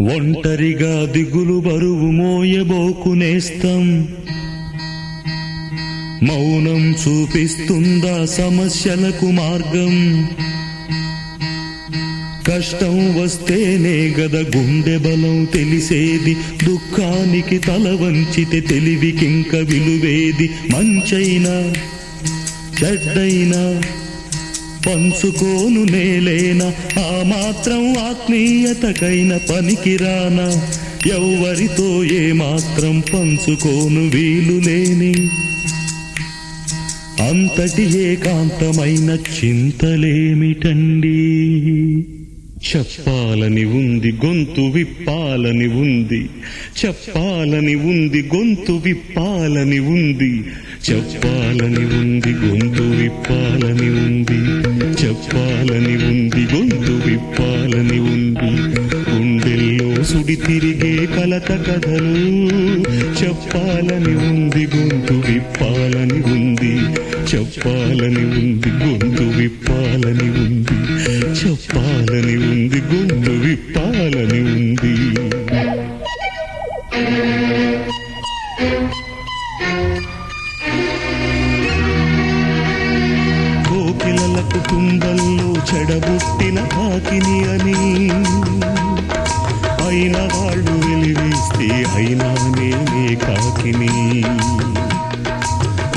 ఒంటరిగా దిగులు బరువు మోయబోకునేస్తాం మౌనం చూపిస్తుందా సమస్యలకు మార్గం. కష్టం వస్తేనే గద గుండె బలం తెలిసేది. దుఃఖానికి తల వంచితే తెలివికింక విలువేది. మంచైనా చెడ్డైనా పంచుకోను నేలేనా ఆ మాత్రం ఆత్మీయతకైన పనికిరానా? ఎవ్వరితో ఏ మాత్రం పంచుకోను వీలు లేని అంతటి ఏకాంతమైన చింతలేమిటండి? చెప్పాలని ఉంది గొంతు విప్పాలని ఉంది. చెప్పాలని ఉంది గొంతు విప్పాలని ఉంది. చెప్పాలని ఉంది గొంతు విప్పాలని ఉంది. చెప్పాలని ఉంది గొంతు విప్పాలని ఉంది. గుండెల్లో సుడి తిరిగే కలత కథలు చెప్పాలని ఉంది గొంతు విప్పాలని ఉంది. చెప్పాలని ఉంది గొంతు విప్పాలని ఉంది. చెప్పాలని ఉంది గొంతు విప్పాలని ఉంది. కోకిలలకు కుండల్లో చెడబుట్టిన కాకిని అని. అయిన వాళ్ళు వెలివేస్తే అయినా నేనే కాకిని.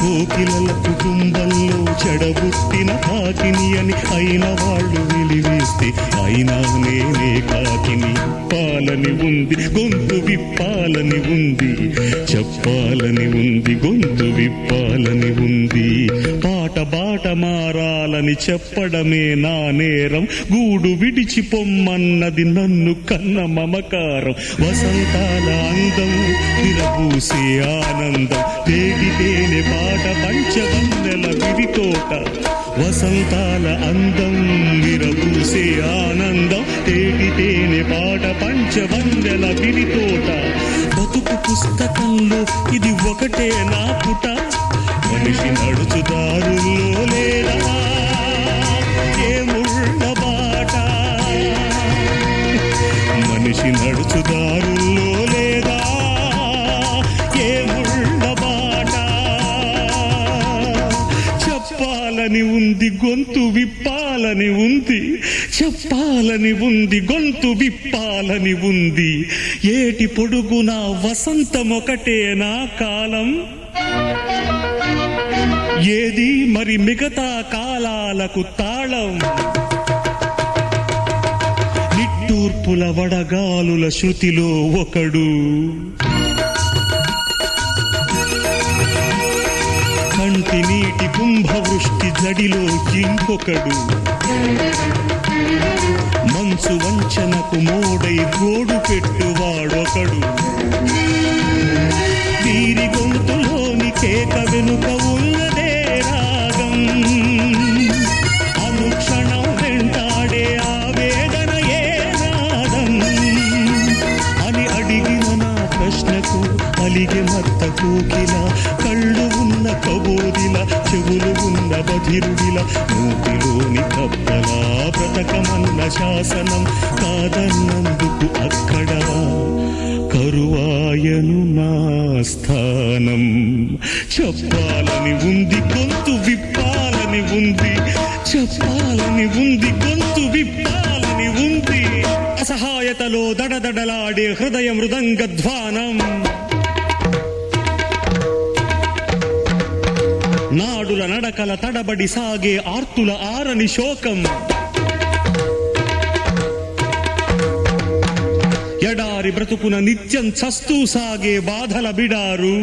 కోకిలల కుటుంబంలో చెడబుట్టిన కాకిని అని అయిన వాళ్ళు వెలివేస్తే అయినా నేనే కాకిని. పాలని ఉంది గొంతు విప్పాలని ఉంది. చెప్పాలని ఉంది గొంతు విప్పాలని ఉంది. పాట బాట మారాలని చెప్పడమే నా నేరం. గూడు విడిచి పొమ్మన్నది నన్ను కన్న మమకారం. వసంతాల అందం విరబూసే ఆనందం. తేగితే పాట పంచవన్నెల విరితోట వసంతాల అందం విరబూసే ఆనందం. తేగితేనే పాట పంచవన్నెల విరితోట బతుకు పుస్తకంలో ఇది ఒకటే నా పుట. మనిషి నడుచుదారుల్లో లేదా? ఏముళ్ళ బాట? మనిషి నడుచుదారు గొంతు విప్పాలని ఉంది చెప్పాలని ఉంది గొంతు విప్పాలని ఉంది. ఏటి పొడుగున వసంతమొకటేనా కాలం? ఏది మరి మిగతా కాలాలకు తాళం? నిట్టూర్పుల వడగాలుల శృతిలో ఒకడు. గడిలో ఇంకొకడు. మంచు వంచనకు మోడై గోడు పెట్టువాడొకడు వీరి గొంతులోని కేక వెనుక ఉన్నదే మత్త కళ్ళు ఉన్న కబోదిల చెవులు ఉన్న బధిరుడిల మూతిలోని కప్పలా బ్రతకమన్న శాసనం కాదన్నందుకు అక్కడ. కరువాయను నా స్థానం. చెప్పాలని ఉంది గొంతు విప్పాలని ఉంది. చెప్పాలని ఉంది గొంతు విప్పాలని ఉంది. అసహాయతలో దడదడలాడే హృదయ మృదంగధ్వానం. నాడుల నడకల తడబడి సాగే ఆర్తుల ఆరని శోకం. ఎడారి బ్రతుకున నిత్యం చస్తూ సాగే బాధల బిడారు.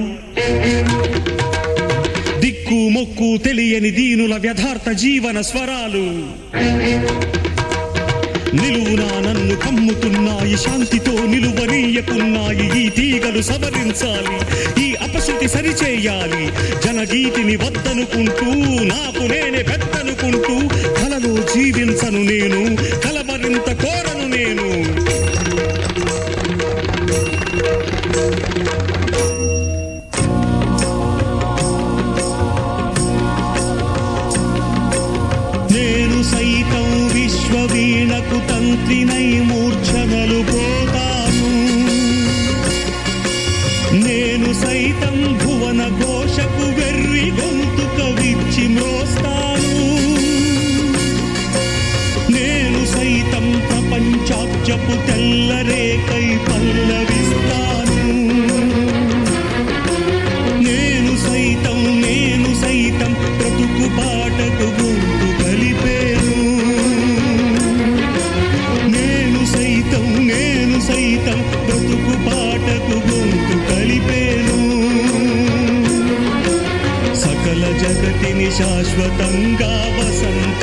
దిక్కు మొక్కు తెలియని దీనుల వ్యథార్థ జీవన స్వరాలు. నిలువునా నన్ను కమ్ముతున్నాయి శాంతితో నిలువనీయకున్నాయి ఈ తీగలు సవరించాలి ఈ అపశృతి సరిచేయాలి. జనగీతిని వద్దనుకుంటూ నాకు నేనే పెద్దనుకుంటూ కలలో జీవించను నేను కలవరింత కోరను నేను. రాత్రినై మూర్ఛనలు పోతాను. నేను సైతం భువన ఘోషకు వెర్రి గొంతు కవిచ్చి మోస్తాను నేను సైతం ప్రపంచాక్షపు తెల్లరేకై పల్ల నేను బ్రతుకు పాటకు గొంతు కలిపేను. సకల జగతిని శాశ్వతంగా వసంత